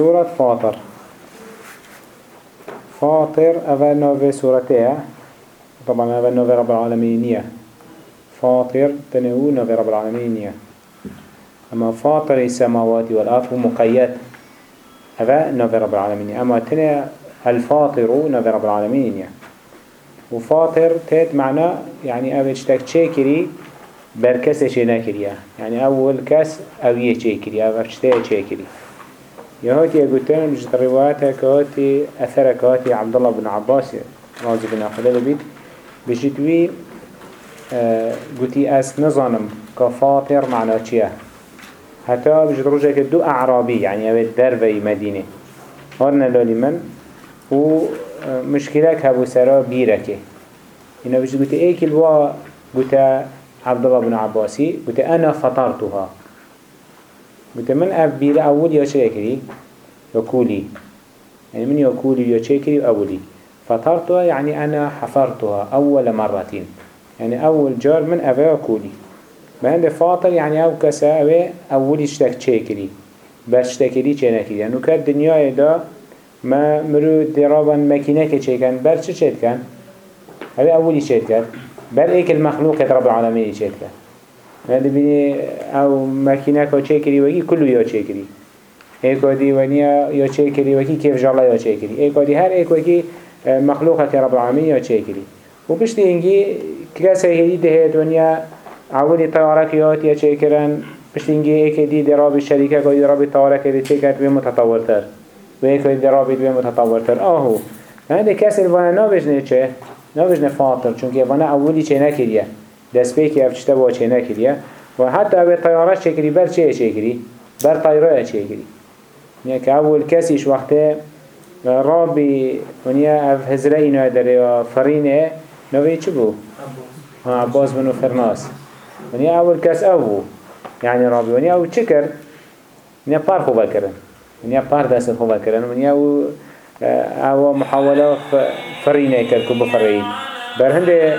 سورة فاطر. فاطر أول نوفي سورة طبعا أول نوفي رب العالمين فاطر تنهو نوفي رب العالمين أما فاطر السماوات والأرض مقيد. هذا نوفي رب العالمين أما تنه الفاطر نوفي رب العالمين وفاطر تيت معنى يعني أول اشتاك تشيكري بركس شي نكريا يعني أول كس أو يشيكري أو اشتاك تشيكري يهاتي أقولتين مش رواياتها كهاتي أثر كهاتي عبد الله بن عباس رازي بن أخلال بيت بجدوي آه قلتي أس نظنم كفاطر معنى چيه حتى بجد رجع كدو أعرابي يعني أبي دربي مدينة هرنا لولي من و مشكلك هبو سرا بيركه إنه بجد قلت إيه كلوا قلت عبد الله بن عباسي قلت أنا فطرتها. قلت من أف بير أول يا شاكري يقولي يعني من يقولي يا شاكري أولي فطرتها يعني أنا حفرتها أول مرتين. يعني أول جار من أفا يقولي بهند فاطر يعني أو كسا أوي أول اشتك شاكري بس اشتكري چه نكري يعني كاد دنيا دا ما مرو درابا بل چه چه كان هذا أولي چه كان. بل إيك المخلوق رب العالمين چه كان. هذا بني أو مكينة كو چه كري وكي كله يا چه كري ايك ودي ونيا يا چه كري وكي كيف جالا يا چه كري ايك ودي هر ايك وكي مخلوق رب العالمين يا چه كري وبشتي انجي كلاسة هدي دهت ونيا أولي طيارك يات يا چه كرن بشتي انجي ايك دي دراب الشركة كو دراب الطيارك دي چه كرت بمتطورتر ويك درابي بي متطورتر. آهو. هنده کسی وأنا نابجنه چه؟ نابجنه فاطر. چونکه وأنا اولی چه نکریه دست پیکی افچته با چه نکریه و حتی اوه طیارش چه کری بر چه چه کری؟ بر طیاره چه کری یعنی که اول کسیش وقته رابی ونیا اف هزره اینا داره و فرینه نوی چه بو؟ عباس بنو فرناس. ونیا اول کس أو بو يعني رابي ونیا أو چه کرد؟ ونیا پر خوبه کرن ونیا پر دست خوبه کرن ونیا أو أو محاوله فرینه کرد که بفرین بر هنده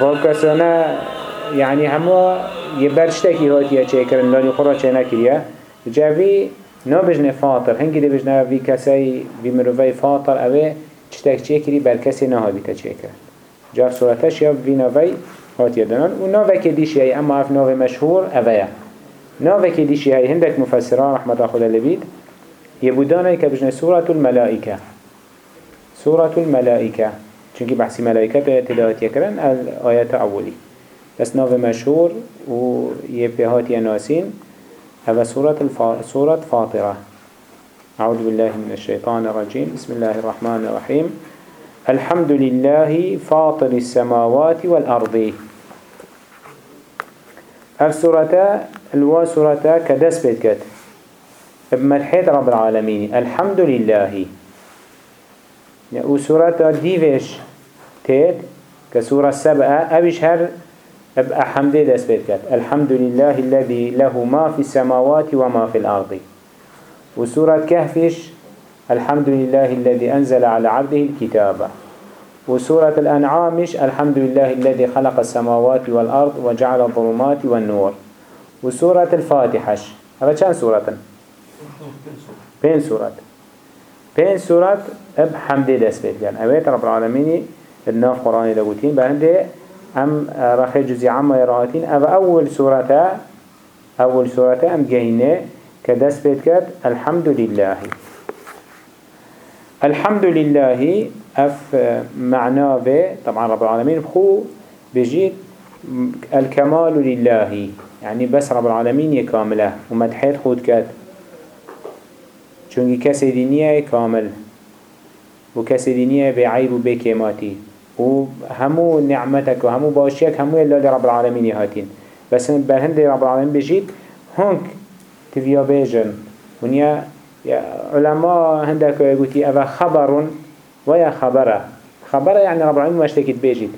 واکسانه يعني همو يبرشتكي هاتيا چه کرن لاني خورا چه نكريا جاوي نابجن فاطر هنگي دي بجنا في كسي في مروفي فاطر اوه چتك چه كري بر كسي نها بيتا چه کرن جاف صورتش يا في نوي هاتيا دنان و نوه که اما اف نوه مشهور اوه نوه که دیشی هندك مفسران رحمة خدا لبید يبودانه كبجن سورة الملائكة سورة الملائكة چونكي بحثي ملائكة تلاوت يكرن الآيات أولي بس نوع مشهور و يبهات يناسين هذا سورة, الفا... سورة فاطرة. أعوذ بالله من الشيطان الرجيم بسم الله الرحمن الرحيم الحمد لله فاطر السماوات والأرض. هذه سورة الوا سورة كدس بيتكت. بمدحية رب العالمين. الحمد لله. و سورة ديفش تيت كسورة سبعة أبش هر بأحمد دست بيتكت الحمد لله الذي له ما في السماوات وما في الأرض. وسورة كهفش الحمد لله الذي أنزل على عبده الكتاب. وسورة الأنعامش الحمد لله الذي خلق السماوات والأرض وجعل الظلمات والنور. وسورة الفاتحش. هذا كان سورة؟ بين سورة. بين سورة اب حمد دست بيتكت أويت رب العالمين الناف قرآن لغوتين بهنده ام رخي جزي عما يراهاتين أو اول سورة اول سورة ام جهينة كدس بيتكت الحمد لله الحمد لله اف معناه طبعا رب العالمين بخو بجيت الكمال لله يعني بس رب العالمين يكامله ومدحيت خود كات چونكي كسي دينيه كامل وكسي دينيه بعيب وبكيماتي و همو نعمتك و همو باشيك همو اللي رب العالمين هاتين بس برهند رب العالمين بجيت هنك تفيا بيجن ونيا علماء هندك يقولي أبا خبر ويا خبره. خبره يعني رب العالمين مشتكت بيجيت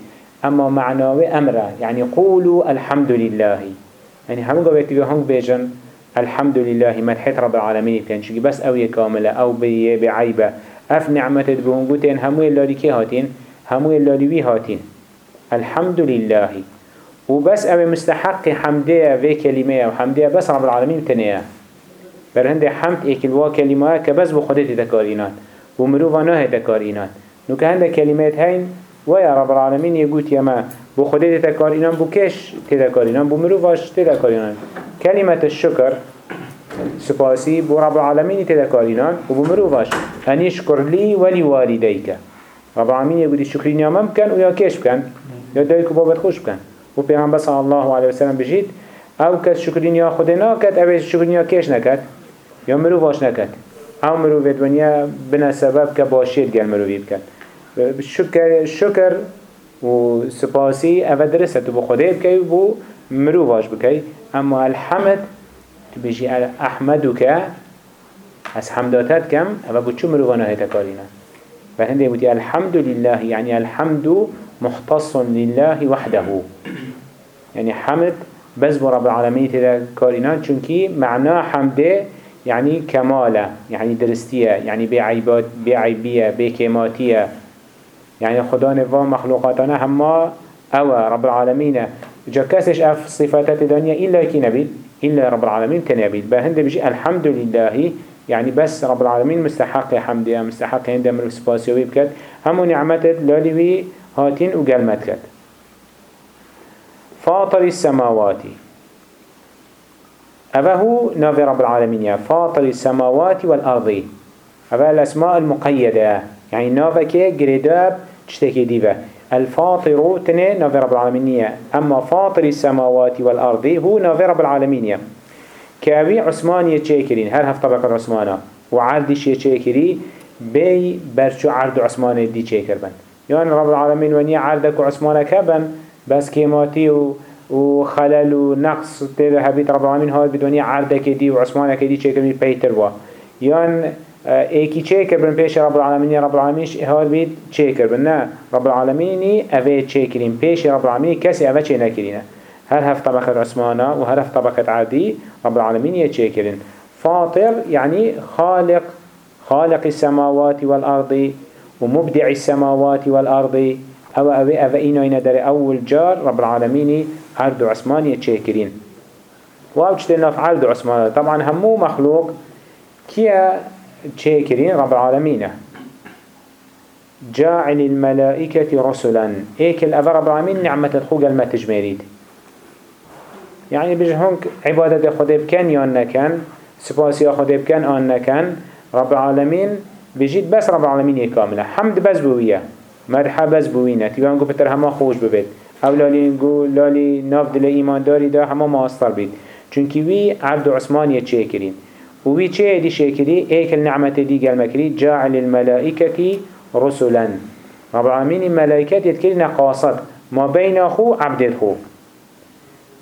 أما معناه أمره يعني قولوا الحمد لله يعني همو تبيا هنك بيجن الحمد لله مدحت رب العالمين كان شكي بس أو كاملة أو بي بعيبة أف نعمتت بهنقوتين همو اللي كي هاتين همو اللالوي هاتين الحمد لله وبس أبي مستحق حمدية في كلمة وحمدية بس رب العالمين تنيا بر هنده حمد ایکل وا کلمه که بس بو خودت تکارینان و مروفا نه تکارینان نو که هنده کلمات هین ويا رب العالمين يقول يما بو خده تذكارينان بو كيش تذكارينان بو مروفاش تذكارينان كلمة الشكر سپاسی بو رب العالمين تذكارينان و بو مروفاش أن يشكر لي ولي والديك رب العالمين يقول الشكرين يا ممكن ويا كيش بكن يا دايك بابت خوش بكن و پیغمبر صلى الله عليه وسلم بجيت أو کس شکرین یا خود ناکد أو شکرین یا کش نکد. یا مروفاش نکد. أو مروف دنیا بنا سبب که باشید گل مروفی بکن شکر شکر و سپاسی أو درسته تو بو خوده بکی و بو مروفاش بکی اما الحمد تو بجی احمدو که از حمداتت کم أو بو چو مروفانا هیتا کارینا و هنده بودی الحمد لله يعني الحمد مختص لله وحده. يعني حمد بس بو رب العالمين تدا كارينا چونكي معناه حمده يعني كماله يعني درستيه يعني بعيبات بعيبيه بكماتيه يعني خدا نفا مخلوقاتنا هما أو رب العالمين جا كسش اف صفاتات الدنيا إلا كي نبيل إلا رب العالمين تنبيل بهند بيجي الحمد لله يعني بس رب العالمين مستحق حمده مستحق هند من سباسيوي بكت همو نعمت لالوي هاتين وقلمت كت فاطر السماوات أفا هو نافي رب العالمين فاطر السماوات والأرض أفا الأسماء المقيدة يعني نافك قرداب تشتكي ديبا الفاطر تنه نافي رب العالمين أما فاطر السماوات والأرض هو نافي رب العالمين كأبي عثمان يتشيكرين هل هف طبقة عثمانا وعردش يتشيكري بي برشو عرض عثمان دي تشيكر بن. يعني رب العالمين ونيا عردك وعثمانك كبن. بس كيماتي و وخلل ونقص تيدا هبيت رب العالمين هاد بدوني عردك دي وعثمانك دي تشيكر من بيتر وا يعني إيكي تشيكر بن بيش رب العالمين رب العالمين هاد بيت تشيكر بن؟ نا رب العالمين اوه تشيكرين بيش رب العالمين كسي اوه تشي نكرين هل هف طبقة عثمانا وهل هف طبقة عادي؟ رب العالمين يتشيكرين فاطر يعني خالق خالق السماوات والأرض ومبدع السماوات والأرض. أو أو اینا اینا در أول جار رب العالمين عرض عثمان يتشاكرين و أو چتنا في عرض عثمان. طبعا همو مخلوق كيا تشاكرين رب العالمين. جاعل الملائكة رسلا. إيك الأفا رب العالمين نعمة الخوغ المتجميريد يعني بجهونك عبادة خده بكن يان نكن سپاسي خده بكن آن نكن. رب العالمين بجيت بس رب العالمين كاملة حمد بس بوية. مرحب بس بوینه تیوان گو پتر همه خوش ببید أو لالی گو لالی ناف دل ایمان داری دا همه ماستر بید. چونکی وی عبد عثمان چه کرین و وی چه دی شکری ایک النعمت دی گل مکری جعل الملائکتی رسولا رب العالمین الملائکت یتکری نقاصد ما بین خو عبد خو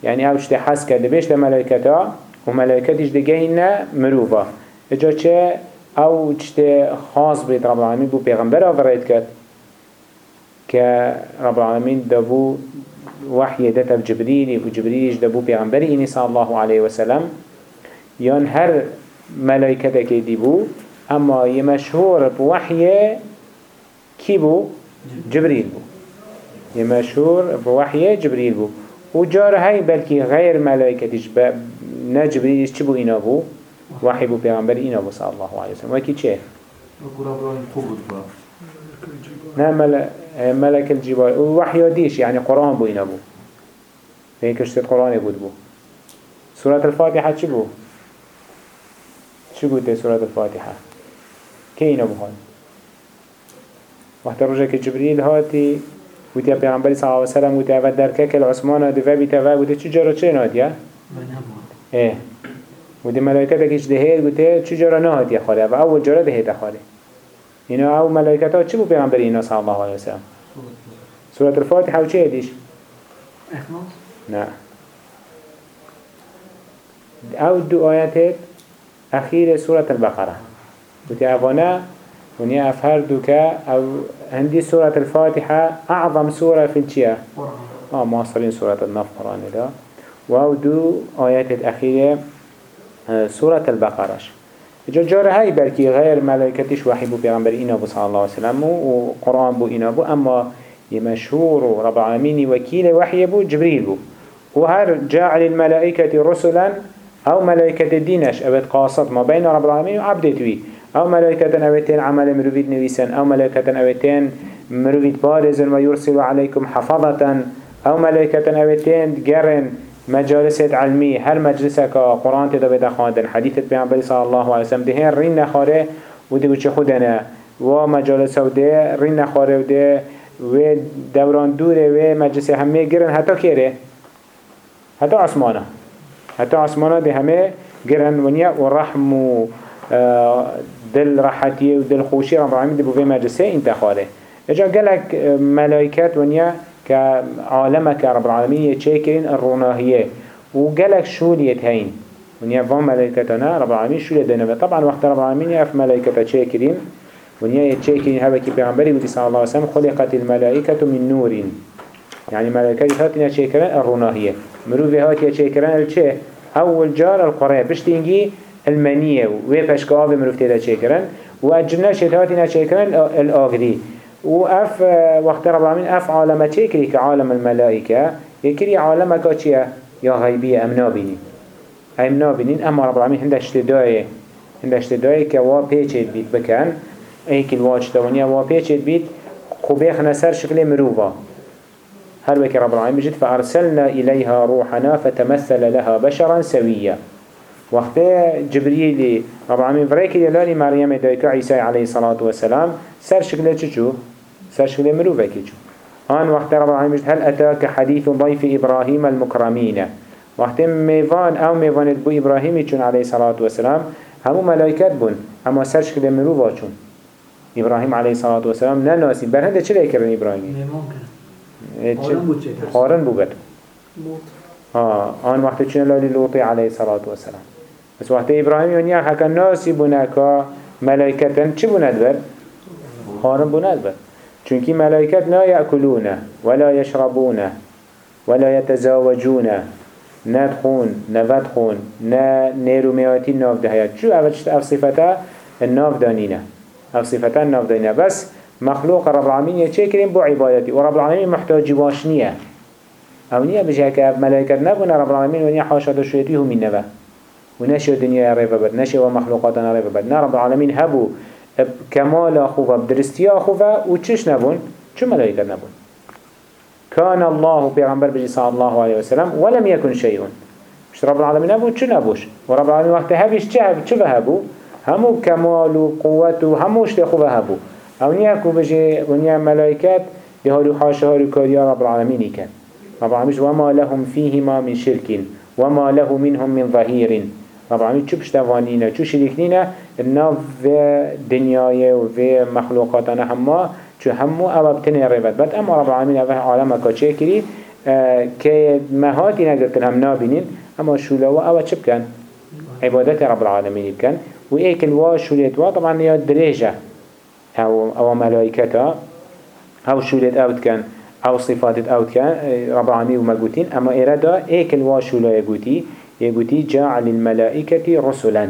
يعني أو چه حس کرده بیش لملائکتا و ملائکتش دیگه این مروفا إجا چه أو چه خاص بید رب العالمین بو پیغمبر آورید کرد كرب العالمين دبو وحي دتا بجبريل وجبريل دبو بيغمبر إني صلى الله عليه وسلم. يان هر ملائكتك ديبو أما يمشهور بوحي كي بو؟ جبريل بو. يمشهور بوحي جبريل بو. وجار هاي بلكي غير ملائكتش نا جبريل چه بو؟ إنا بو. وحي بو بيغمبر إنا بو صلى الله عليه وسلم. وكي چه؟ نه ملك الجبال. ووحي ديش يعني قرآن بو إنا بو. فين كشتت قرآن بود بو. سورة الفاتحة چي بو؟ چی گوته سورت الفاتحه؟ که اینو بخون وقت روشه که جبریل هاتی گوته پیغمبری صلی اللہ علیہ وسلم گوته اول در که العثمان دو و بیتا و گوته چی جارا چه نادیه؟ اه. گوته ملائکت اکیش دهید گوته چی جارا نهاتی خاله و اول جارا دهید خاله اینا او ملائکت ها چی بود پیغمبر اینا صلی اللہ علیه وسلم؟ سورت الفاتحه و چه اخلاص؟ نه. او دو آیت أخير سورة البقرة. وتي أفانا ونيا أفهر دوكا أو هندي سورة الفاتحة أعظم سورة في الجيا آه مواصلين سورة النف قرآن ده. وأو دو آيات الأخيرة سورة البقرة. جا جاره هاي بلكي غير ملائكتش وحي بو پیغمبر اینا بو صلى الله عليه وسلم و قرآن بو اینا بو. أما يمشهور رب العالمين وكيل وحي بو جبريل بو. وهر جاعل الملائكة رسلا أو ملائكة دينش اوت قاصد ما بين رب العالمين وعبدتوي أو ملائكة اوتين عمل مروفيد نويسن أو ملائكة اوتين مروفيد بارزن ويرسل عليكم حفظة أو ملائكة اوتين جرن مجالس علمي هر مجلسة قرآن تدا بدا خاندن حديثة بيعنبالي صلى الله عليه وسلم دهين رين نخاره ودي وچه خودنا و مجالسة وده رين نخاره وده و دوران دوره و مجلسة همه گرن حتى كيره حتى عثمانه حتى عثمانه ده همه گرن ونیا و رحم و دل راحتیه و دل خوشی رب العالمین ده بوه مجلسه انتخاره اجا قلق ملائكات ونیا كعالمك رب العالمين يتشاكرين الروناهية وقالك شولية هين ونيا فان ملائكتنا رب العالمين شولية دينا طبعا وقت رب العالمين يعرف ملائكة تشاكرين ونيا يتشاكرين هذا كي بيغمبري ودي صلى الله عليه وسلم خلقت الملائكة من نور يعني ملائكة هاتنا تشاكرين الروناهية مروفي هات يتشاكرين الچه أول جار القرية بشتينجي المنية ويبشك آب مروفتي تشاكرين وأجلنا شتاتنا تشاكرين الآغري وأف وقت رب العالمين أف عالمة تكري كعالم الملائكة. يكري عالمك چيا؟ يا غيبية أم نابينين. أم نابينين أما رب العالمين هندش تداية هندش تداية كوا بيچت بيت بكن. ايك الواج دوانيا وا بيچت بيت. خبيخ نسر شكل مروفا. هل وكي رب العالمين بجد فأرسلنا إليها روحنا فتمثل لها بشرا سويا. وقت جبريل رب العالمين فريك يلالي مريم دايكا عيسى عليه الصلاة والسلام سر شكل چچو سر شكل مروفه كيچو آن وقت رب العالمين هل أتاك حديث ضيف إبراهيم المكرمين؟ وقت ميفان أو ميفان بو إبراهيم چون عليه الصلاة والسلام همو ملايكات بون اما سر شكل مروفه چون؟ إبراهيم عليه الصلاة والسلام نناسي. بر هنده چه ليكرن إبراهيم؟ خارن بو بد آه آن وقت چون لالي لوطي عليه الصلاة والسلام. بس وقت إبراهيم يونيا حكا ناسي بوناكا ملايكتن چه بوند بر؟ خارن بوند بر چونكي ملائكت لا يأكلون ولا يشربون ولا يتزاوجون ندخون نفتخون نا نيرو مياتي ناف دهيات شو اول اف صفتا؟ الناف دانينا اف صفتا الناف دانينا بس مخلوق رب العالمين يتشكرين بو عبادتي ورب العالمين محتاج واشنية أو نية بجهك اف ملائكت نبونا رب العالمين ونيا حاشا دشويتيه من نبا ونشي الدنيا ريفا بد نشي ومخلوقاتنا ريفا بد. نا رب العالمين هبو. كمال خوفا بدرستيا خوفا و چش نبون؟ چو ملائكة نبون. كان الله پیغمبر بجي صلى الله عليه وسلم ولم يكن شيء مش رب العالمين نبون چو نبوش؟ ورب العالمين وقت هبش چه هبو؟ همو كمال و قوت و هموش خوفا هبو. أو نيكو بجي ونيا ملائكات يهالو حاشا هالو كاريا رب العالمين كان رب العالمين وما لهم فيهما من شرك وما له منهم من ظهير رب العالمين چو پشتوانينا چو الناف في دنياي و مخلوقاتنا هما چو همو أو بتنه ريبت بد اما رب العالمين أو عالم كاچه كري آه كي مهاتي نگرتن هم نابينين اما شولوا أو چه بكن عبادت رب العالمين بكن و ايك الوا شوليت وا طبعا يا دريجة أو, أو ملائكتا أو شوليت أو كان أو صفات أو كان رب العالمين وما قوتين أما إرادا إيك الوا شولا يقوتي يقولي جعل الملائكة رسلا.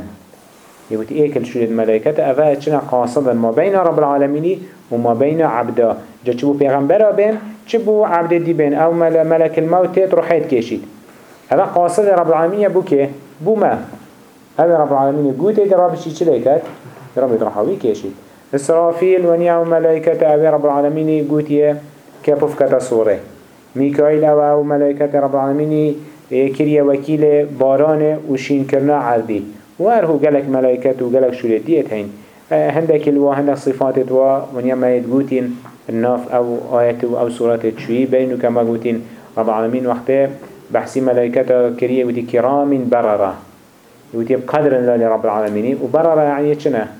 يقولي إيه كل شو الملائكة أفا أتشنا قاصدا ما بين رب العالمين وما بين عبدا جا چبو پیغمبر بين چبو عبد دي بين. أو ملك الموت تروحيت كيشيد أفا قاصد رب العالمين بو كي؟ بو ما؟ هذا رب العالمين قوت إيه رب شي چليكت رب يترحوي كيشيد إسرافيل ونيا ملائكة أبي رب العالمين قوت إيه كبفكة صورة ميكائيل أو ملائكة رب العالمين كريا وكيل باران وشين كرنا عردي وارهو قلق ملايكات وقلق شولتيت هين. هندك الوا هندك صفات وا ونيا ما يتقوتين الناف أو آيات أو سورة تشوي بينو كما قوتين رب العالمين وقته بحسي ملايكات كريا ودي كرام بررة. ودي بقدر الله لرب العالمين. وبررة يعني چنه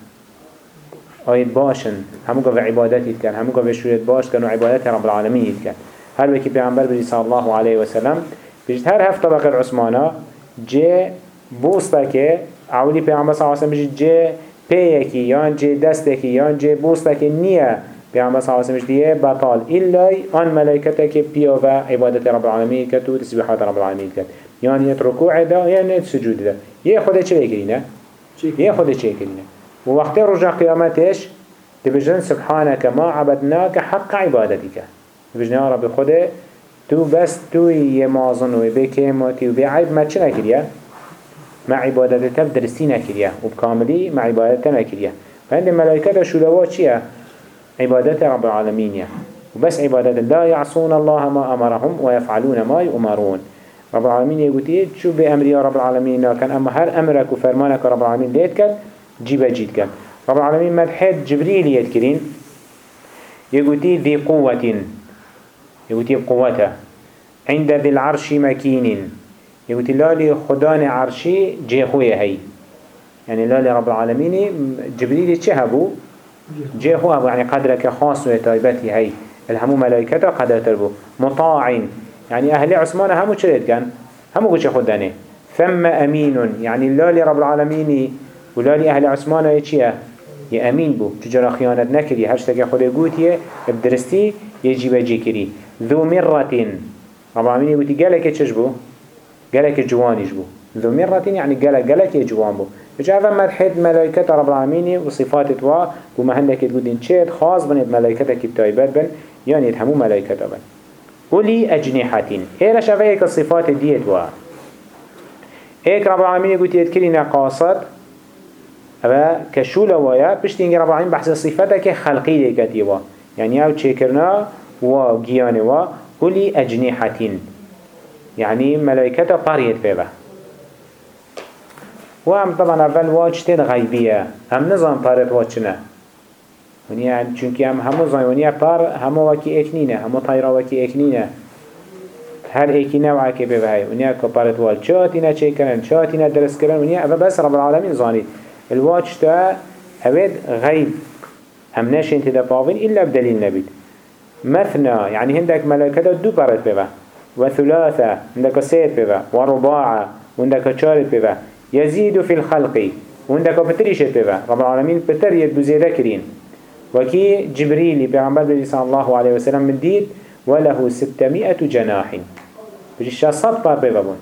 آيات باشن. همو قف عبادات يتكن همو قف شولت باش كانوا عبادات رب العالمين يتكن هل وكي بيعنبر بجي صلى الله عليه وسلم بجد هر هفت طبق العثمانة جي بوستك عولي پیغمبر صلى الله عليه وسلم بجد جي پیکی یان جي دستکی یان جي بوستك نیه پیغمبر صلى الله عليه وسلم دیه بطال. إلا آن ملائكتك بيا و عبادت رب العالمين كت و تسبيحات رب العالمين كت يعني يت ركوع ده يت سجود ده يه خده چه لكرينه يه خده چه لكرينه ووقت رجع قيامتش تبجن سبحانك ما عبدناك حق عبادتك. تبجن يا رب خده تو بس توی یه مازن و به کیماتی و به عیب ما چه نکریه؟ مع عبادتها بدرستي نكريا وبكاملي مع عبادتها نكريا فعند الملائكة شلوات شيا عبادت رب العالمين وبس عبادت لا يعصون الله ما أمرهم ويفعلون ما يؤمرون رب العالمين يقول شو بأمر يا رب العالمين كان أما هر أمرك وفرمانك رب العالمين ليت كان جيبه جيت كان رب العالمين مدحت جبريل يذكرين. يقول ذي قوة. يقول قوته. عند ذي العرش مكين يقول لالي خدان عرشي جيخوية هي يعني لالي رب العالمين جبريل تشهبو جيخوه يعني قدرك خاص ويتايبتي هي الهمو ملائكته قدر تربو مطاع يعني أهل عثمان همو شريت كان همو قوش خدانه ثم أمين. يعني لالي رب العالمين ولالي أهل عثمان يا أمين بو. تجرى خيانة نكري هشتك خده قوتيه بدرستي يجيب جيكري ذو مرة رب العالمين يقول قالك چش بو؟ قالك جوانيش بو. ذو مرة يعني قالك قالك جوان بو. هذا مدحت ملائكة رب العالمين وصفات توا وما هندك تقولين شيء خاص بنت ملائكة كتايبات بن يعني يتهموا ملائكة بن. ولي أجنحة إيه شافيك الصفات ديت وا. إيه رب العالمين يقول يتكلين قاصد أبا كشولة ويا بشتين رب العالمين بحث صفاتك خلقي لكتيوا يعني أو تشكرنا وجيان و ولي أجنحة يعني ملائكة قريت بيبه وهم طبعا اول واجتين غيبية هم نظام بارت واجنا ونیا چونکه هم همو زایونیا پر همو وکی اکنینه همو طیرا وکی اکنینه هر ایکی نوعه که ببهی ونیا که پرت وال چاتی نه چه کرن چاتی نه درس کرن ونیا اوه بس رب العالمین زانید الواج تا اوید غیب هم نشین تدا باوین إلا بدلیل نبید مثنا يعني هندك ملائكة دو برد ببا وثلاثة هندك سيد ببا ورباعة وهندك چارد ببا يزيد في الخلق وهندك بتريشت ببا رب العالمين بتر يدو كرين. وكي جبريل بيغمبر صلى الله عليه وسلم من ديد وله ستمائة جناح. بجيش صد بار ببابون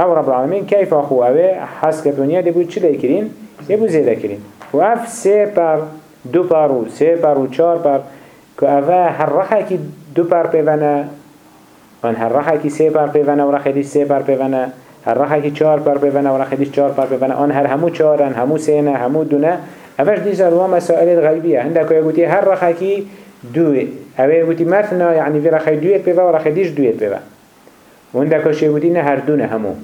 أو رب العالمين كيف أخو اوه حس كتونيا دي بود چلي كرين يبو زيادة كرين و اف سي بار دو بار و سي بار و چار بار. که اوه هر رخه که دو بار ببنه من هر رخه که سه بار ببنه و رخه دی سه بار ببنه هر رخه که چهار بار ببنه و رخه دیش چهار بار ببنه آن هر همو چهارن همو سینه همو دونه. اوش دیزا روا مسائل هنده که گوتی هر رخه که دوه اوه گوتی مثنا یعنی وی رخه دویت ببه و رخه دیش دویت ببه و اون دکاشه بودی نه هر دونه همو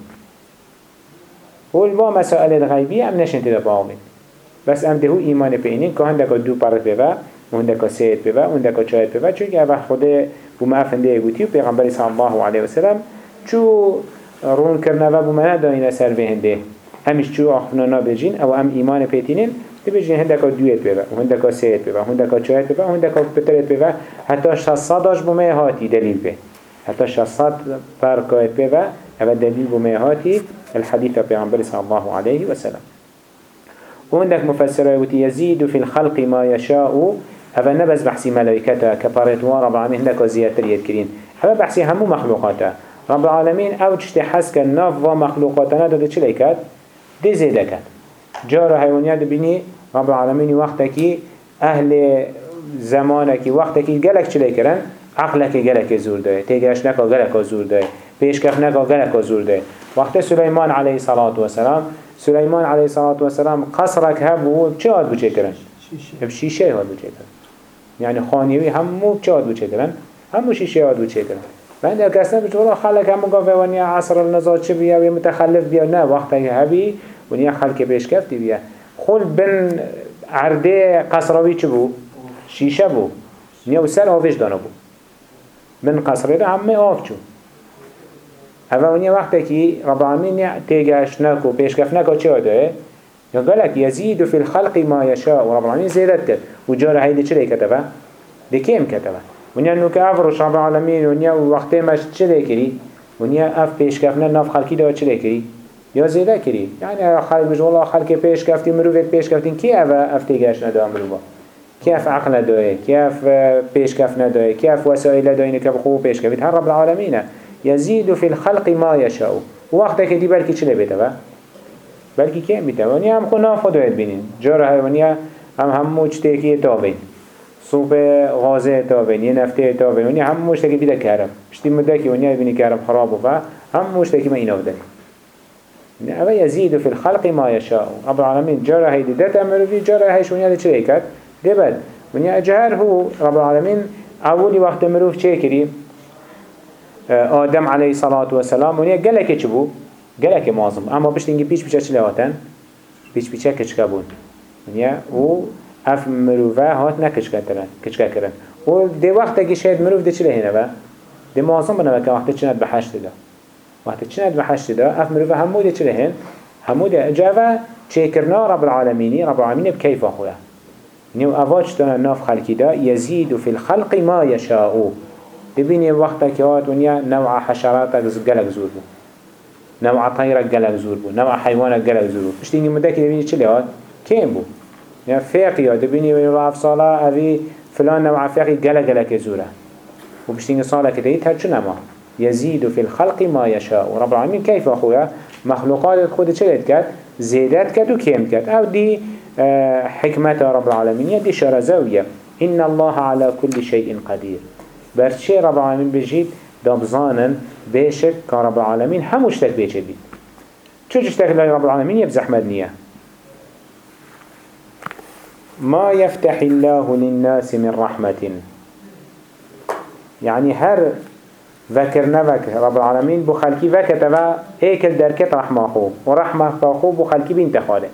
اول با مسائل غیبی هم نشن تدا باقید بس ام دهو ایمان پینین که هندکا دو پرد بیوه و هندکا سید بیوه و هندکا چاید بیوه چون که اول خوده بوم مفنده بودی و پیغمبر صلی الله علیه وسلم چو رون کرنه و بوم داینه سر بهنده همیش چو آخونانا بجین او ام ایمان پیتینین تی بجین هندکا دویت بیوه و هندکا سید بیوه و هندکا چاید بیوه و هندکا پترت بیوه حتی 600 بومه هاتی دلیل بیوه شصد فرقایت ببه أو دلیل بمه هاتی الحديث پیغمبر صلی الله عليه وسلم وعندك مفسره يزيد في الخلق ما يشاء هذا نبز بحثي ملائكته كبارت ورب العالمين هندك زيادة يذكرين هذا بحثي همو مخلوقاته رب العالمين أو چشت حس کن ناف و مخلوقاتنا داده کد؟ ده زیده کد جار حیوانیت بینی رب العالمین وقتا أهل کی گلک چلی کرن؟ عقلك گلك زور ده تيجاش نكا گلك زور ده پیشکف نکا گلک زور وقت سلیمان علیه صلوات و سلام سلیمان علیه صلوات و سلام قصرک هب و چه هاد بچه شیشه هاد بچه کرن یعنی خانیوی همو چه هاد بچه شیشه هاد بچه کرن بعد اگر کسی بچه والا خلق همو گافه و نیا عصر النزاد چه بیا و متخلف بیا نه وقتی هبی و نیا خلق پیشکفتی بیا خل بن عرده قصراوی چه شیشه بو نیا و سر هاوش دانه بو من قصره ده همه آف چو اوه ونیا وقتی که رب العالمین تیگش نکو پیش کف نکو چه آده؟ یا قالك يزيد في الخلق ما يشاء ورب العالمين زيادت كت وجاره هيدي چلي كتبه؟ دي كيم كتبه؟ ونیا نو که افروش رب العالمین ونیا وقتی مش چه کری؟ ونیا اف پیش کفنه ناف خلکی دا چه کری؟ یا زیده کری؟ یعنی خلق بج والله خلق پیش کفتی مروفت پیش کفتین کی اف تیگش ندا مروفا اف عقل دایه کی اف پیش کف ندایه کی اف وسایل دایه که بخو پیش کفت هر رب العالمین يزيد في الخلق ما يشاء. وقت كدي بلكي چله بيته بلكي كم بيته؟ ونيا هم خنا خدوات بينين. جار هاي هم هم مجتكي تابين صوب غازه تابين یه نفته تابين ونیا هم مشتکی بیده کرم اشتی مده که ونیا بینی کرم خراب و هم مشتكي ما ينو داري أبا يزيد في الخلق ما يشاء. رب العالمين جرى هيدي دات مروفي جرى هاي شونيا دي چليكت دبد ونيا جهر هو رب العالمين. أولي وقت مروف چه كري آدم عليه الصلاة والسلام ونيا قلك چبو قلك معظم أما بشتنجي بيش بيش أشلي هاتن بيش بيش كچكا بون ونيا و اف مروفه هات نکچکا کرن کچکا کرن. و دی وقت اگه شاید مروف دی چله هنه با دی معظم بنه که وقت چند به حشت دا وقت چند به حشت دا اف مروفه همو دی چله هن همو دی اجابه چه کرنا رب العالمینی؟ رب العالمین بكيف أخويا نيو أفاج تنا ناف خلقي دا يزيد في الخلق ما يشاء ببيني وقتا كيوات ونيا نوع حشرات قلق زور بو. نوع طيرة قلق زور بو نوع حيوانة قلق زور بو. بشتيني مدكي دبيني چلي هات كيم بو؟ يعني فاقيا دبيني ويراف صلاة أبي فلان نوع فاقي قلق قلق زورة وبشتيني صلاة كده هرچو نما؟ يزيد في الخلق ما يشاء ورب العالمين كيف أخويا مخلوقات خود چلت كات زيادات كات وكيم كات أو آه حكمة رب العالمين. دي شرزاوية إن الله على كل شيء قدير. برشي رب العالمين بجيد دابزانا بيشك كرب العالمين. هموش تك بيشك بيت. شو تشتك رب العالمين؟ يبزح مدنية ما يفتح الله للناس من رحمة. يعني هر ذكر نفك رب العالمين بو خلقي وكتبا ايكل دركت رحمة خو ورحمة خو بو خلقي بنت خاله.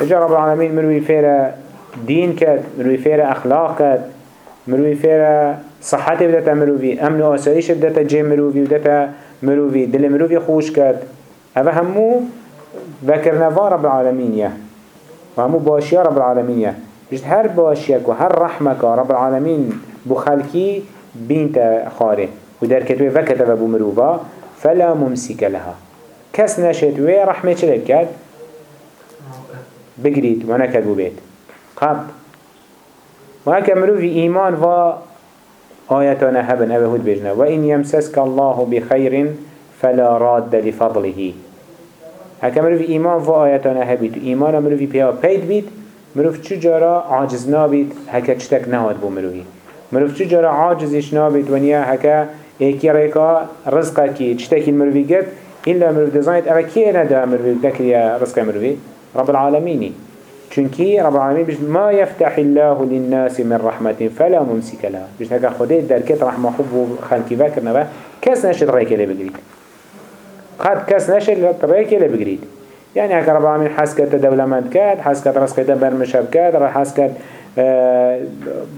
إجا رب العالمين مروي فيرا دين كت مروي فيرا اخلاق كت مروي فيرا صحته بدتا مروي أمن و آسایش بدتا جه مروي بدتا مروي دل مروي خوش كت هذا همو ذكر نفا رب العالمين يه وهمو باشيا رب العالمين يه جد هر باشيك و هر رحمك رب العالمين بو خلقي بنت خاره. ودر كتوه وكتب ابو مروفا فلا ممسك لها. كس نشت وي رحمة چلت كد بقريت وأنا كدبو بيت قط وهكا مروفي إيمان و آياتنا هبن أبه هود بجنا وإن يمسسك الله بخير فلا راد لفضله. هكا مروفي إيمان و آياتنا هبيت إيمان مروفي بيها بيت بيت مروف چجارا عاجز نابيت هكا چتك نهاد بو مروفي مروف چجارا عاجزش نابيت ونيا هكا ایکی ریکا رزقه کی چتکی المروی گد إلا مروی دزايت أبا كي ندا مروی دكري رزق مروی رب العالمين. چونكي رب العالمين بيش ما يفتح الله للناس من رحمة فلا ممسك لها. بيش هكا خده دركت رحمة حب خلقي فاكر نبا كس نشد ريك اللي بقريد قد كس نشد ريك اللي بقريد يعني هكا رب العالمين حسكت دولمند كاد حسكت رزقه برمشب كاد حسكت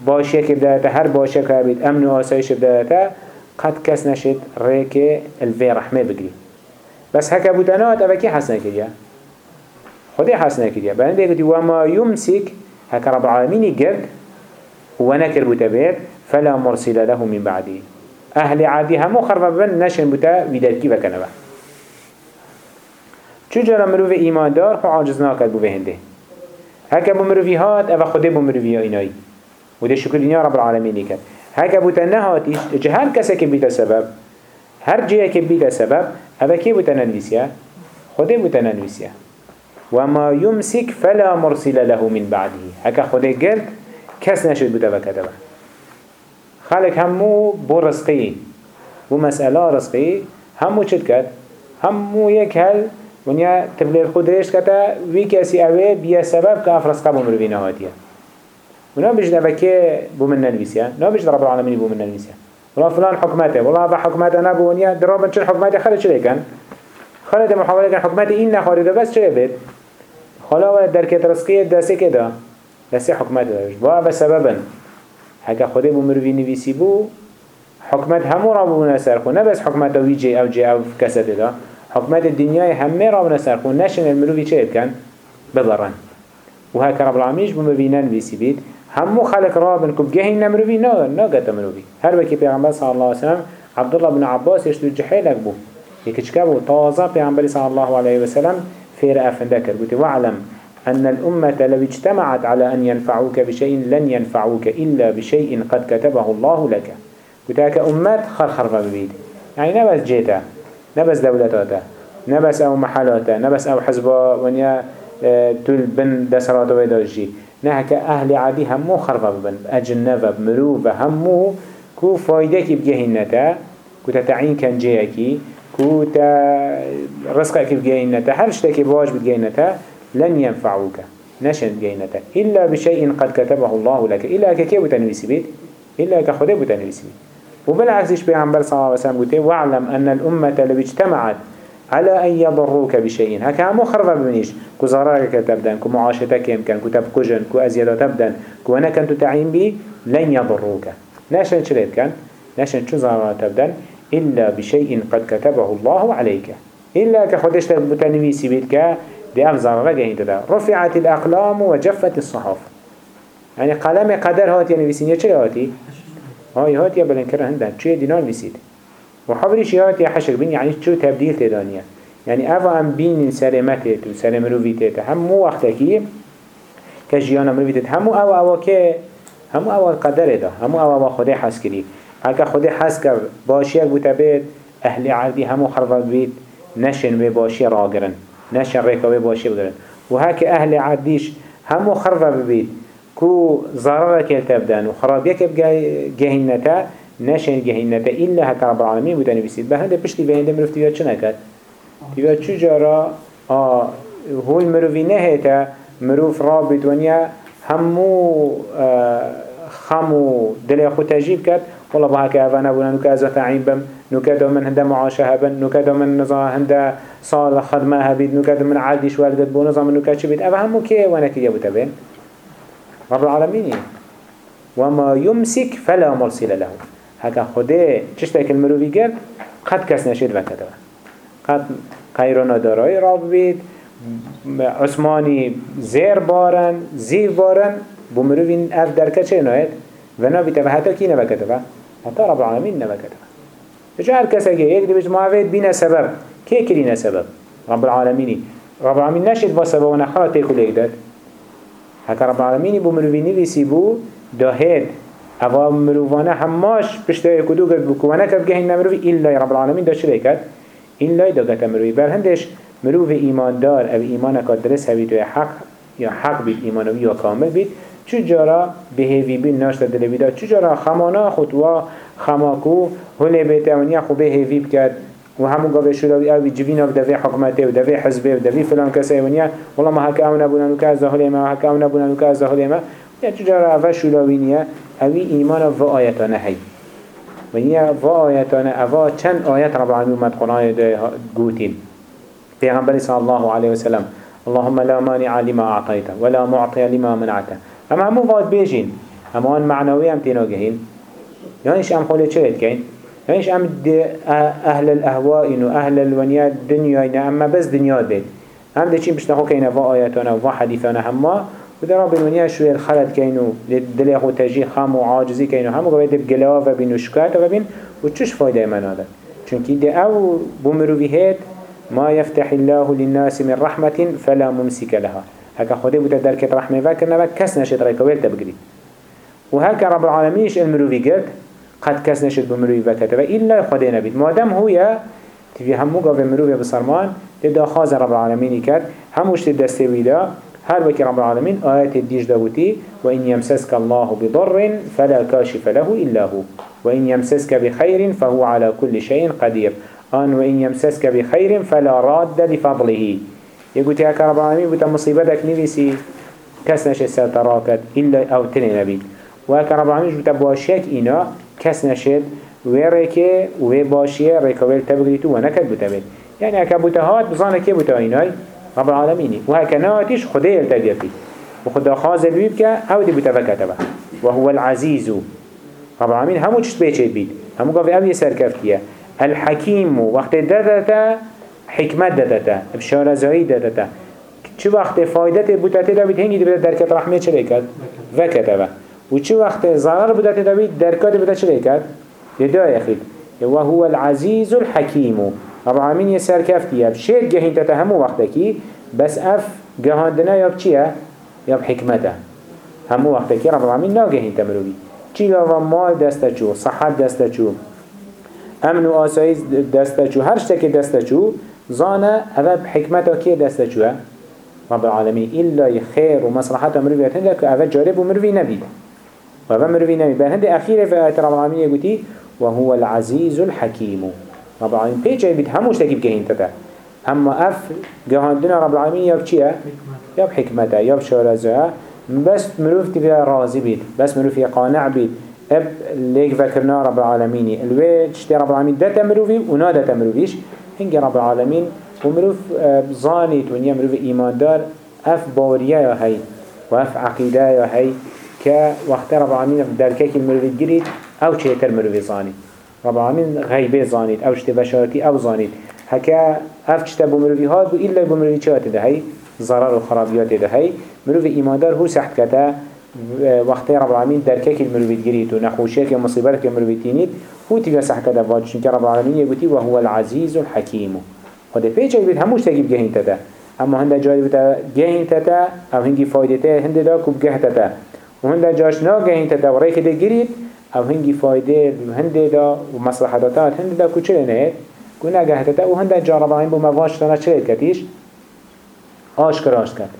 باشيك بدايته هر باشيك بيت أمن وآسايش بدايته قد كس نشد ريك الفي رحمة بقري بس هكا بوتنات أبا كي حسنا كريا خدي حسنا كريا بعدين قلت وما يمسك هكا رب العالمين قد ونكر بوتبيت فلا مرسل له من بعده أهل عادي همو خرب بن نشن بوتا ويدات كيف كنبا چو جرى مروف إيمان دار خو عاجز ناكد بو بهنده. هكا بمروفي هات أبا خده بمروفي إناي وده شكر إنيا رب العالمين كد هكا بوتا نهاتيش اجه هر کسا که بیتا سبب هر جيه که بیتا سبب هذا كي بوتا ننويسيا خده بوتا ننويسيا وما يمسك فلا مرسل له من بعده. هكا خده قلت كس نشد بوتا وكتبه خالك همو بو رزقي بو مسألة رزقي همو چد كد همو يك هل ونیا تبلیغ خود ریشت کتا وی کسی اوه بیا سبب که افرسقه بمرو بینه هاتیه ونا بجد أبكي بومن نلبسيا نا بجد رب العالمين بومن نلبسيا والله فلان حكمته والله هذا حكمته نبونيا درابن شن حكمته خلت شلي كان خلت محاولة كان حكمته إن خارجه بس شلي بيت خلا دركة رزقية دسي كده دسي حكمته با سببا. هكا خده بمروي نبيسي بو حكمت همو رابونا سرخو نبس حكمت ويجي أو جي أو كسد ده حكمت الدنيا همه رابونا سرخو نشن المروي چه كان بضرن وهكا رب العالمين بمروي نبيسي بيت همو خلق رابن كب جهين نمروي نا نا قد مروي هر وكي پیغمبر صلى الله عليه وسلم عبد الله بن عباس يشتو جحيلك بو. يكتشكبو طازة پیغمبر صلى الله عليه وسلم فير أفندكر قلت واعلم أن الأمة لو اجتمعت على أن ينفعوك بشيء لن ينفعوك إلا بشيء قد كتبه الله لك. هكا أمات خرخر ببيد يعني نبس جيتا نبس دولتاتا نبس أو محلاتا نبس أو حزبا ونيا آه، تول بن دسرات ويداجي نهك أهل عادي همو خرفة ببن أجنبه بمروفة همو كو فايدة كي بجهنتا كو تتعين كان جيكي كو تا رزقك بجينتا هر شتك باش بجينتا لن ينفعوك. نشن بجينتا إلا بشيء قد كتبه الله لك. إلا كي بتنويسي بيت؟ إلا كخده بتنويسي بيت. وبالعكس إيش بيعنبر صلى الله عليه وسلم قلت واعلم أن الأمة اللي اجتمعت على أن يضروك بشيء. هكا همو خرفة بمنيش. كو ضررك تبدن كو معاشتك يمكن كو تبكجن كو أزيادة تبدن كو أنا كنت تعين بي؟ لن يضروك. ناشن شريت كان؟ ناشن شو ضرر تبدن إلا بشيء قد كتبه الله عليك. إلا كخدش تبتنويسي بيتك دي أفضل رجعين تدا رفعت الأقلام وجفت الصحف. يعني قلم قدر هات يعني بسنية چه هاتي؟ هاي هاتي بلن كره هندن چه دينار نسيت وحبريش هاتي؟ حشك بين يعني شو تبديل تدانية؟ يعني أفا أم بين سلامتت وسلام روفيتت همو وقتكي كجيانا مروفيتت همو أو أو كي همو أول قدر ده. همو أول خده حس هكا خده حس كر باشيك بوتبت أهل عردي همو خرفت بيت نشن بباشي راقرن نشن ريكا باشي بگرن وهكا أهل عرديش همو خرفت ببيت كو ضررك يلتبدن وخرابيك بجهنتا نشن جهنتا إلا هكا رب العالمين بوداني بسيط بهنده بشتي بهنده مروف تبيات چه نكت؟ تبيات چو جارا؟ آه هو المروفي نهيتا مروف رابط ونيا همو آه خمو دل خو تجيب كد والله بها كأفا نبونا نكا أزا تعين بم نكا من هنده معاشة هبن دو من نظام هنده صال خدمة هبيد نكا دو من عالدي شوال قد بو نظام نكا بيت أفا همو كي وأنا كي يبو تبين؟ رب العالمين. وما يمسك فلا مرسل له. هكا خده چشتك المروفي قرد قد كس نشد وكتبه قد قيرونا دارای راب بید عثمانی زیر بارن زیر بارن بمروفين أف دركة چه نايت ونا بيتا حتى كي نبكتبه حتى رب العالمين نبكتبه فجاء هر كسا كي يك دبش معاويد بينا سبب. كي كرينا سبب؟ رب العالمين. رب العالمين نشد بسبب ونخلا تيكو داد هكا رب العالمين بمروفين نفسي دهيد اوا مروفانا هماش پشتای کدو گرد بکو و نکب گهین نمروفی إلا رب العالمین دا چلی إلا دا گت مروفی بر ایمان دار أو ایمان کد درس هوی توی حق یا حق بید ایمانوی و کامل بید. چو جارا بهیوی بین ناشت دل بیدا چو جارا خمانا خطوا خماکو هلی بیت اونیا خو بهیوی بکد و همو گاوه شده أو جوینا و دوی حکمته و دوی حزبه و دوی فلان کسی ونیا والله ما هک أو نبونن و که از داخل ما هک أو نبونن و که از داخل ما. یا چو جارا آوه شده آوی ایمان و آیتانه هی. و نیا و آیتانه اوا چند آیت رب العالمین مد قرآن گوتین پیغمبر صلی الله علیه وسلم اللهم لا مانع لما أعطيت ولا معطي لما منعت. اما همو فاد بيجين اما آن معنوي هم تناجهين يعني إيش ام خولي چهت كين يعني إيش ام أهل الاهواء و أهل الونيا الدنيا اما بس دنيا بيت هم ده چين بشتخو كينا فا و حديثنا هما وده رب المنيا شوية الخلط كينو دل خو تجي خام و عاجزي كينو همو و بين وشكات و بين وچوش فايدة من هذا چونكي ده أو بمروي هيت ما يفتح الله للناس من رحمة فلا ممسك لها. هكا خده بوده دركت رحمة فاكرنا وكس كس نشد ريكويل تبقري وهكا رب العالمين المروي قد قد كس نشد بمروي فاكتبه إلا خده نبيت مادام هو تفي همو قاوه مروي بصرمان تبدا خاز رب العالمين كد هموش تدسته ويدا هر وكي رب العالمين آيات الديج داوتي وإن يمسسك الله بضر فلا كاشف له إلا هو. وإن يمسسك بخير فهو على كل شيء قدير آن وإن يمسسك بخير فلا راد لفضله. يقول يا رب العالمين بتا مصيبتك نفسي كس نشد سلطراكت إلا أو تني نبي وهكا رب العالمين بتا باشيك إنا كس نشد ويريكي وباشيه ريكويل تبغيتو ونكد بتا يعني هكا بتا هات بظانه كي بتا إناي رب العالمين وهكا نواتيش خده يلتقفي وخدا خازل بيبك أو دي بتفكتبه وهو العزيز رب العالمين همو تشت بيت همو قف أو يسر كفتية الحكيم وقت دادتا حكمت دادتا بشارة زايد دادتا. چه وقت فایدت بودت دابید هنگی دی درکت رحمه چه کرد؟ وکتبه و. چه وقت ضرر بودت دابید درکت بودت چه کرد؟ يدا يخيد وهو العزيز الحكيم رب العالمين يسر كفتيا بشيت جهين تتهمو وقتكي بس اف جهاندنا يب چيه يب حكمته همو وقتكي رب العالمين نا جهين تمروي چي و مال دسته چو صحت دسته چو امن و آسایش دسته چو هر شتك دسته چو زانا اوه بحكمته كي دسته رب العالمين. إلا خير ومصلحة مروي هندك اوه جارب ومروي نبيد. وابا مروي نبيد. بل هند أخيرا في آيات رب العالمين يقولي وهو العزيز الحكيم. رب العالمين. بيجي بيت هموش تجيب جهين تتا أما أف جهاندنا رب العالمين يا بشيء يا بحكمته يا بشارزه بس مروف تبقى راضي بيت بس مروف قانع بيت اب ليك فكرنا رب العالمين الوي تشتي رب العالمين ده تمروفي ونا ده تمروفيش هنجي رب العالمين ومروف زانيت ونيا مروف إيمان دار اف باوريا يا هاي واف عقيدة يا هاي كوقت رب العالمين دركك المروف جريت أو چهتر مروف زانيت رب العالمين غيبه زانيت أو شتي بشارتي أو زانيت هكا اف چتا بمروفي هاد بو إلا بمروفي چهات ده هاي ضرر وخرابيات ده هاي مروف إيمان دار هو سحت كتا وقتی رب العالمین درکه المروفیت گرید و نخوشیت یا مصیبت که مروفیت تینید هو تیگه کده باید چون که رب العالمین یکوتی و هو العزیز الحکیم. خود پیچه بید هموش تگیب گهین تده اما هنده جایی بید گهین تده أو هنگی فایده ته هنده دا کب گه تده و هنده جاش نا گهین تده و ریک ده گرید أو هنگی فایده هنده دا و مصلحتات هنده دا کچه نه کو نگه تده و هنده جا رب العالمین بو مواش تنه چه کتیش؟ آشکراش کرد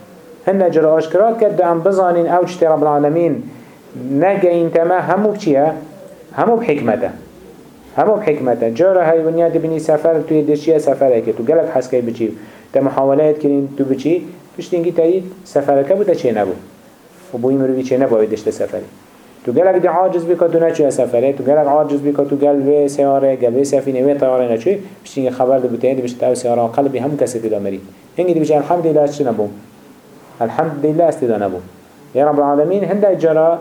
هن جرا آشکرات کرد ام بزانین أو چتی رب العالمین نگین تما همو بچیه همو بحکمته همو بحکمته جرا های ونیاد بینی سفر توی دشیه سفره که تو گلک حسکه بچی؟ تا محاولات کرین تو بچی؟ پشتینگی تایید سفرکه بوده چه نبو و بوی مروی چه نبو دشت سفری؟ تو گلک دی عاجز بکا تو نچوی سفره تو گلک عاجز بکا تو گل و سیاره گل و سفینه و طیاره نچوی؟ پشتینگی خبر دو بوده دی بشت أو هم کسی دیده مرید هنگی دی بشه الحمدلله الحمد لله استدانه بو. يا رب العالمين هنده جرا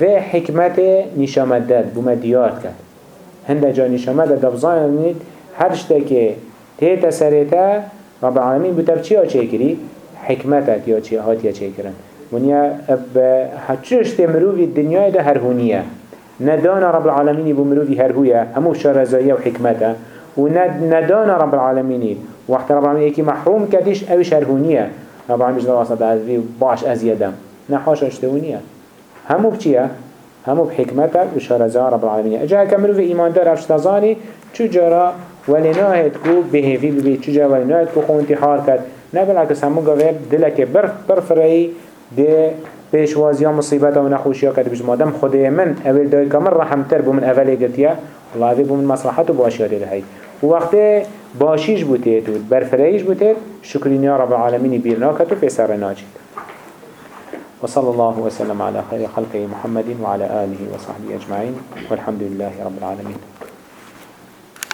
و حكمت نشامد داد بوما ديارت كد هنده جا نشامد داد بزانید هر شتاكي تيتا سريتا رب العالمين بتب چي چه كري حكمتت يا چي هات يا چه كرن ونیا اب حچوش تمروفي الدنيا ده هرهونية ندانا رب العالمين بمروفي هرهوية همو شرزايا وحكمته وندانا رب العالمين وقت رب العالمين يكي محروم كديش اوش هرهونية طبعا مش دراسة بعذبي باش أزيادم نحاش اشتونية همو بچية؟ همو بحكمتة وشارزا رب العالمين. اجا كملو في إيمان دار افشتازاني چو جارا ولناهد كو بهيفي ببي چو جارا ولناهد كو خو انتحار كد نبالعكس همو قوير دلك برف برفرهي ده پیشوازی مصیبت و نخوشی ها کرد. بجم آدم خدای من اول دای کامل رحمتر بو من اولی گرتیه الله اوی بو من مصلحت و باشی ده هی و وقتی باشیش بوده تو برفرهیش بوده. شکرینی رب العالمین بیرنا کتو پیسر ناجید وصلى الله وسلم على خير خلقه محمد وعلى آله وصحبه أجمعين والحمد لله رب العالمين